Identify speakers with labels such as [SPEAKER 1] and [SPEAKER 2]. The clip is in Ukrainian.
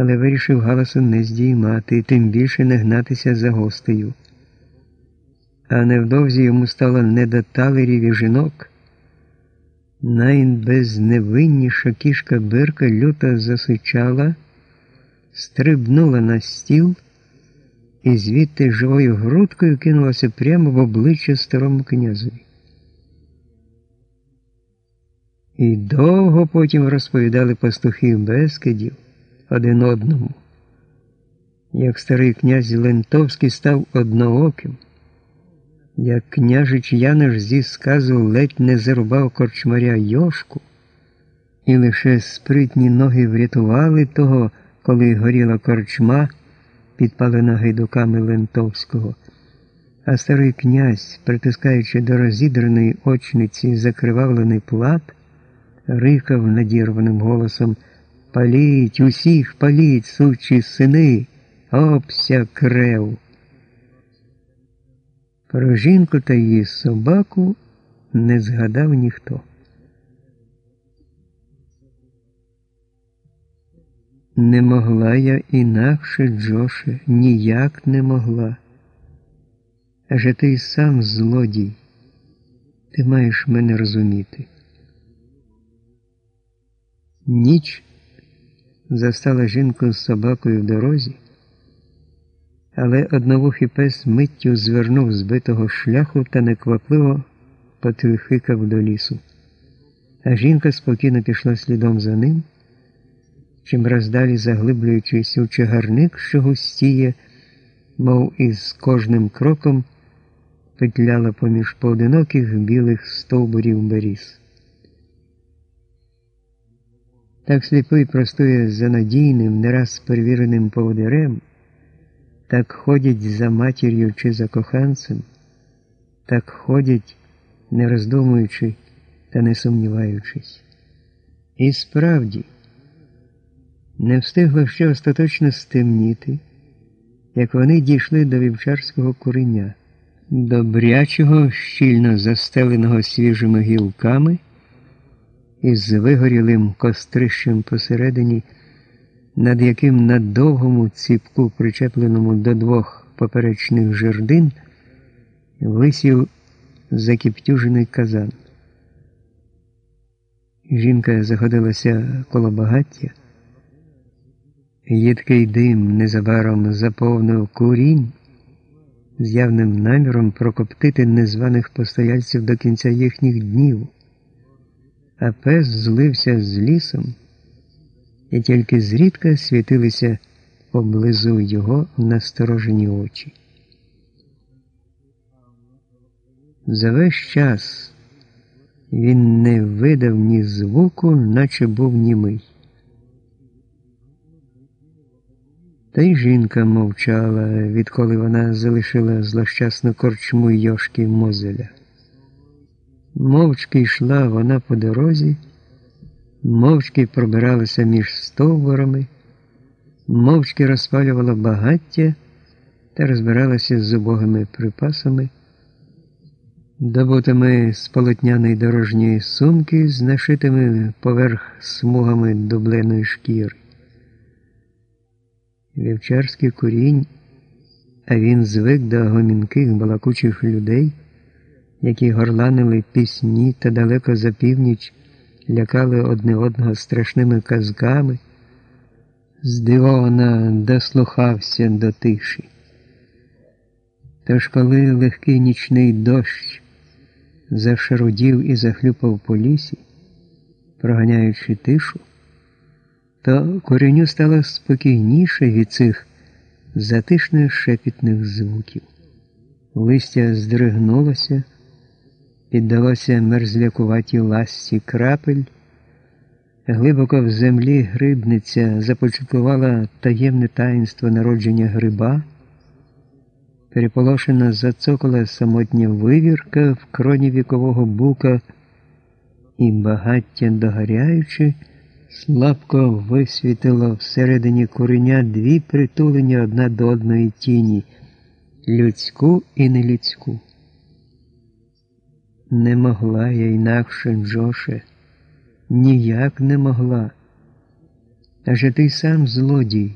[SPEAKER 1] але вирішив галасу не здіймати, тим більше не гнатися за гостею. А невдовзі йому стало не до талерів і жінок. Найбезневинніша кішка Бирка люто засичала, стрибнула на стіл і звідти живою грудкою кинулася прямо в обличчя старому князеві. І довго потім розповідали пастухи Бескидів один одному, як старий князь Лентовський став однооким, як княжич Яниш зі сказу ледь не зарубав корчмаря Йошку, і лише спритні ноги врятували того, коли горіла корчма, підпалена гайдуками Лентовського. А старий князь, притискаючи до розідраної очниці закривавлений плат, рикав надірваним голосом Паліть усіх, паліть, сучі сини, обся крев. Про жінку та її собаку не згадав ніхто. Не могла я інакше, Джоше, ніяк не могла. Аже ти й сам злодій, ти маєш мене розуміти. Ніч застала жінку з собакою в дорозі, але одновухий пес миттю звернув збитого шляху та неквапливо потрюхикав до лісу. А жінка спокійно пішла слідом за ним, чим раз далі заглиблюючись у чагарник, що густіє, мов із кожним кроком петляла поміж поодиноких білих стовбурів беріз. Так сліпий простує за надійним, не раз перевіреним поводирем, так ходять за матір'ю чи за коханцем, так ходять, не роздумуючи та не сумніваючись. І справді, не встигло ще остаточно стемніти, як вони дійшли до вівчарського куреня, добрячого, щільно застеленого свіжими гілками із вигорілим кострищем посередині, над яким на довгому ціпку, причепленому до двох поперечних жердин, висів закіптюжений казан. Жінка заходилася коло багаття. Їдкий дим незабаром заповнив курінь з явним наміром прокоптити незваних постояльців до кінця їхніх днів а пес злився з лісом, і тільки зрідка світилися поблизу його насторожені очі. За весь час він не видав ні звуку, наче був німий. Та й жінка мовчала, відколи вона залишила злощасну корчму Йошки Мозеля. Мовчки йшла вона по дорозі, мовчки пробиралася між стовбурами, мовчки розпалювала багаття та розбиралася з убогими припасами, добутими з полотняної дорожньої сумки з нашитими поверх смугами дубленої шкіри. Вівчарський курінь, а він звик до гомінких балакучих людей які горланили пісні та далеко за північ лякали одне одного страшними казками, здивовано дослухався до тиші. Тож, коли легкий нічний дощ зашарудів і захлюпав по лісі, проганяючи тишу, то кореню стало спокійніше від цих затишних шепітних звуків. Листя здригнулося піддалося мерзлякуватій ласці крапель, глибоко в землі грибниця започаткувала таємне таїнство народження гриба, переполошена зацокала самотня вивірка в кроні вікового бука і багаття догоряючи, слабко висвітило всередині куреня дві притулені одна до одної тіні людську і нелюдську. Не могла я інакше, Джоше, ніяк не могла. Аже ти сам злодій.